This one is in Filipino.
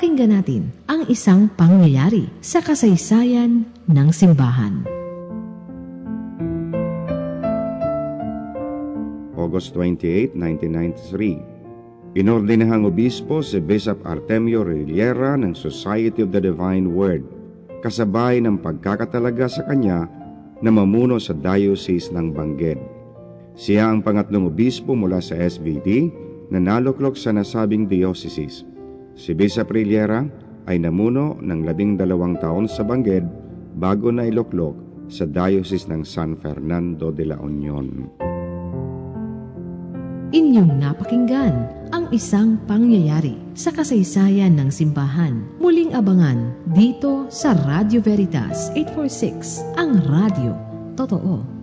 Pakinggan natin ang isang pangyayari sa kasaysayan ng simbahan. August 28, 1993 Inordinahang obispo si Bishop Artemio Riliera ng Society of the Divine Word, kasabay ng pagkakatalaga sa kanya na mamuno sa Diocese ng Bangged. Siya ang pangatlong obispo mula sa SVD na naluklok sa nasabing diocese. Si Bishop Riliera ay namuno ng labing dalawang taon sa Bangged bago na iluklok sa Diocese ng San Fernando de la Union. Inyong napakinggan ang isang pangyayari sa kasaysayan ng simbahan. Muling abangan dito sa Radio Veritas 846, ang radio. Totoo.